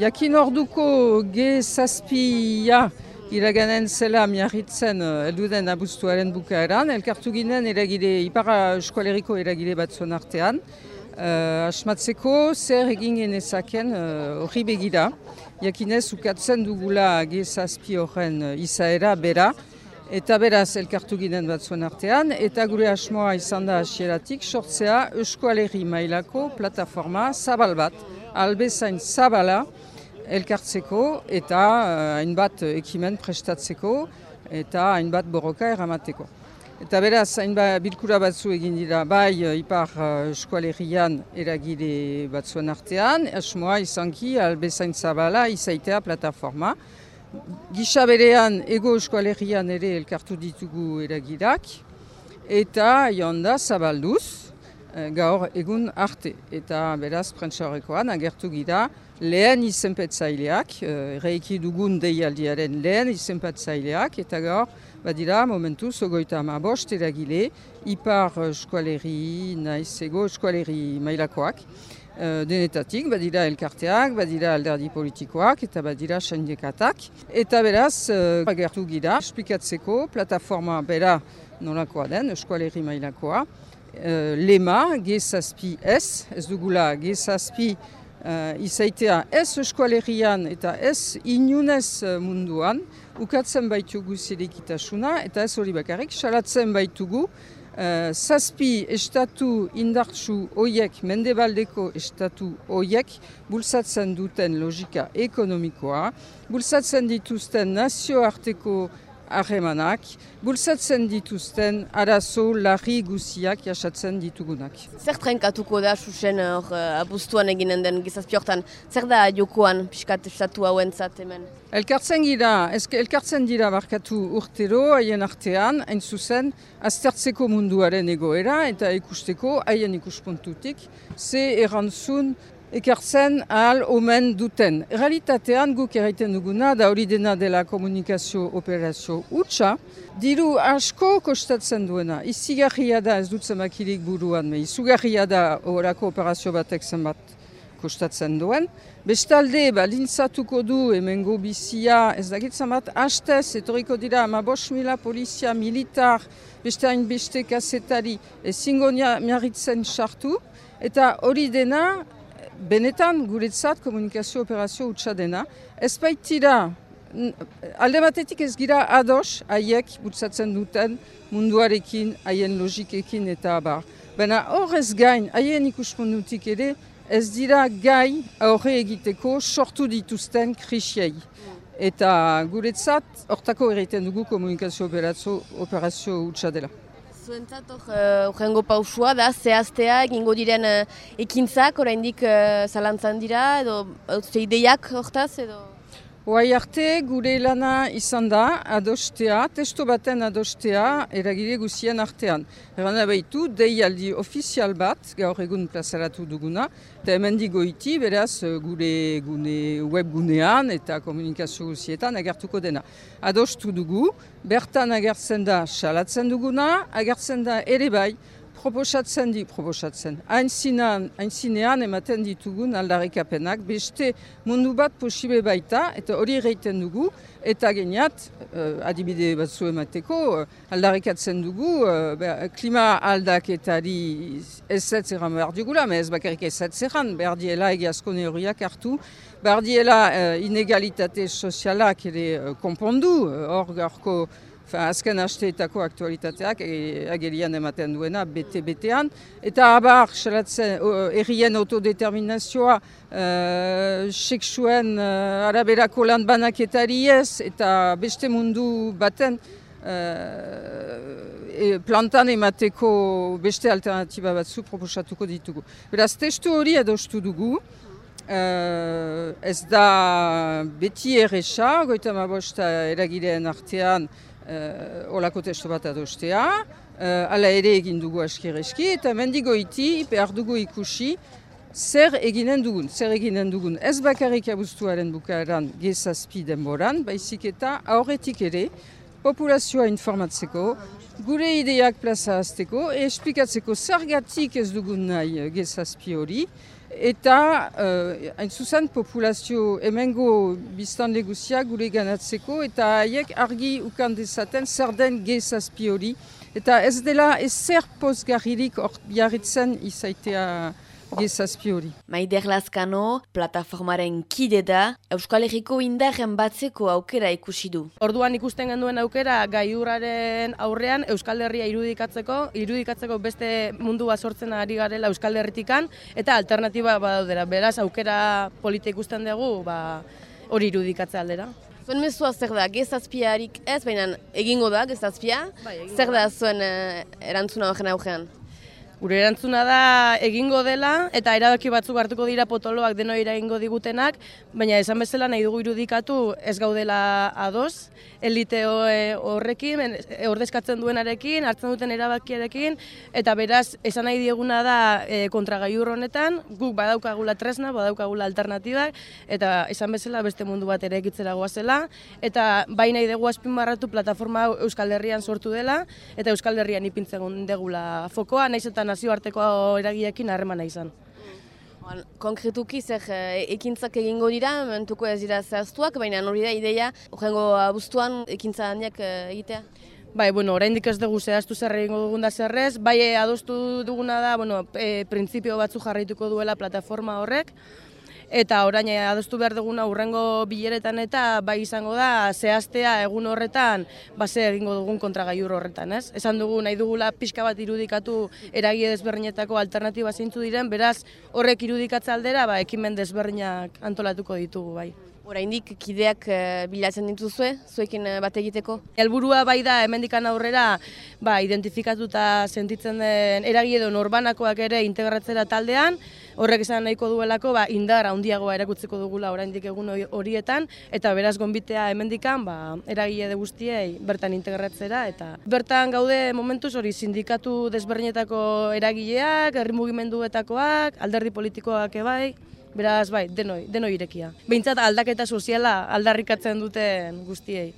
Jakin orduko G zazpia iraganen zela miarritzen elduden abuztuaren bukaeran, elkartu ginen eragile, ipara eskualeriko eragile batzuen artean, Uh, asmatzeko zer egin genezaken horri uh, begira. Jakinez ukatzen dugula gezazpi horren uh, izaera bera. Eta beraz elkartu ginen batzuen artean. Eta gure asmoa izan da asieratik sortzea eskualerri mailako plataforma zabal bat. Albezain zabala elkartzeko eta hainbat ekimen prestatzeko eta hainbat borroka eramateko. Eta beraz, hainbat bilkura batzu egin dira, bai ipar eskualerian eragile batzuen artean, asmoa izanki albezain zabala izaitea plataforma. Gisa berean ego eskualerian ere elkartu ditugu eragirak, eta jonda zabalduz, gaur egun arte. Eta beraz, prentsa horrekoan, agertu gira, lehen izenpetzaileak, reiki dugun deialdiaren lehen izenpetzaileak, eta gaur, badira momentu zogoita ama bost eragile, ipar eskualeri, naiz ego eskualeri mailakoak, uh, denetatik, badira elkarteak, badira alderdi politikoak, eta badira sendekatak. Eta beraz, uh, agertu gira, esplikatzeko, plataforma bera nolakoa den, eskualeri mailakoa, uh, lema, G-zazpi ez, ez dugula G-zazpi uh, izaitea ez eskualerian eta ez inunez munduan, ukatzen baitugu zirekitasuna, eta ez hori bakarrik, salatzen baitugu, uh, zazpi estatu indartsu oiek, mendebaldeko estatu oiek, bulsatzen duten logika ekonomikoa, bulsatzen dituzten nazioarteko harremanak, bulsatzen dituzten arazo larri guziak jasatzen ditugunak. Zer trenkatuko da, susen hor uh, abuztuan eginen den gizazpiortan? Zer da jokoan piskat estatu hauen hemen? Elkartzen gira, elkartzen dira barkatu urtero haien artean, hain zuzen, aztertzeko munduaren egoera eta ikusteko haien ikuspuntutik, ze errantzun ekartzen ahal omen duten. Realitatean guk erraiten duguna da hori dena dela komunikazio operazio utxa, diru asko kostatzen duena. Izigarria da ez dut zemakirik buruan, me izugarria da horako operazio batek zenbat kostatzen duen. Bestalde, balintzatuko du emengo bizia, ez dakitzen bat, hastez, etoriko dira, ama bos mila polizia militar, beste hain beste kasetari, ezingo miarritzen sartu, eta hori dena, benetan guretzat komunikazio operazio utxa dena. Ez baitira, alde batetik ez gira ados haiek bultzatzen duten munduarekin, haien logikekin eta abar. Baina horrez gain, haien ikuspundutik ere, ez dira gai aurre egiteko sortu dituzten krisiei. Eta guretzat, hortako egiten dugu komunikazio operazio utxa dela. Zuentzat horrengo uh, pausua da, zehaztea egingo diren uh, ekintzak, oraindik uh, zalantzan dira, edo ideiak hortaz, edo... Hoai arte gure lana izan da adostea, testo baten adostea eragile guzien artean. Eran abaitu, deialdi ofizial bat, gaur egun plazaratu duguna, eta hemen digoiti, beraz, gure gune, web gunean eta komunikazio guzietan agertuko dena. Adostu dugu, bertan agertzen da salatzen duguna, agertzen da ere bai, proposatzen di, proposatzen. Hain ematen ditugun aldarrikapenak, beste mundu bat posibe baita, eta hori egiten dugu, eta geniat, uh, adibide batzu emateko, uh, aldarrikatzen dugu, uh, klima aldaketari ez zetzeran behar dugula, ez bakarrik ez zetzeran, behar diela egiazko neoriak hartu, behar diela uh, inegalitate sozialak ere uh, konpondu, hor uh, azken hasteetako aktualitateak e, agerian ematen duena bete-betean. Eta abar, errien autodeterminazioa, uh, seksuen uh, araberako lan banaketari ez, eta beste mundu baten uh, plantan emateko beste alternatiba batzu proposatuko ditugu. Beraz, testu hori adostu dugu, Uh, ez da beti erresa, goita ma bosta eragileen artean uh, olako testo bat adostea, uh, ala ere egin dugu askereski, eta mendigoiti behar dugu ikusi zer eginen dugun, zer eginen dugun. Ez bakarrik abuztuaren bukaeran gezazpi denboran, baizik eta aurretik ere, populazioa informatzeko, gure ideak plaza azteko, esplikatzeko zergatik ez dugun nahi gezazpi hori, Eta, uh, hain zuzen, populazio hemengo biztanle guztiak gure ganatzeko, eta haiek argi ukan dezaten zer den G-zazpi hori. Eta ez dela ezer pozgarririk hor jarritzen izaitea G-zazpi hori. Maider Lazkano, plataformaren kide da, Euskal Herriko indarren batzeko aukera ikusi du. Orduan ikusten genduen aukera gaiurraren aurrean Euskal Herria irudikatzeko, irudikatzeko beste mundua sortzen ari garela Euskal Herritikan, eta alternatiba badaudera. Beraz, aukera polita ikusten dugu, ba, hori irudikatze aldera. Zuen mezua zer da, gezazpiarik ez, baina egingo da gezazpia, Bai, egingo zer da zuen eh, erantzuna horren aurrean? Gure erantzuna da egingo dela eta erabaki batzuk hartuko dira potoloak deno eragingo digutenak, baina esan bezala nahi dugu irudikatu ez gaudela ados, elite ho- horrekin, men- ordezkatzen duenarekin, hartzen duten erabakiarekin, eta beraz esan nahi dieguna da e, kontragaiur honetan, guk badaukagula tresna, badaukagula alternatibak, eta esan bezala beste mundu bat ere ekitzera goazela, eta bai nahi dugu azpimarratu plataforma Euskal Herrian sortu dela, eta Euskal Herrian ipintzen degula fokoa, naiz eta nazioarteko eragiekin harremana izan. Konkretuki zer eh, ekintzak egingo dira, mentuko ez dira zehaztuak, baina hori da ideia, horrengo abuztuan ekintza handiak eh, egitea. Bai, bueno, oraindik ez dugu zehaztu zer egingo dugun da zerrez, bai eh, adostu duguna da, bueno, e, printzipio batzu jarraituko duela plataforma horrek, eta orain adostu behar duguna urrengo bileretan eta bai izango da zehaztea egun horretan base egingo dugun kontragaiur horretan, ez? Esan dugu nahi dugula pixka bat irudikatu eragie desberdinetako alternatiba zeintzu diren, beraz horrek irudikatza aldera ba, ekimen desberdinak antolatuko ditugu, bai. Oraindik kideak eh, bilatzen dituzue, zuekin eh, bat egiteko. Helburua bai da hemendikan aurrera ba, identifikatuta sentitzen den eragile edo norbanakoak ere integratzera taldean, horrek esan nahiko duelako ba, indar handiagoa erakutzeko dugula oraindik egun hori- horietan eta beraz gonbitea hemendikan ba, eragile de guztiei bertan integratzera eta bertan gaude momentuz hori sindikatu desberdinetako eragileak, herri mugimenduetakoak, alderdi politikoak ebai, Beraz, bai, denoi, denoi irekia. Behintzat aldaketa soziala aldarrikatzen duten guztiei.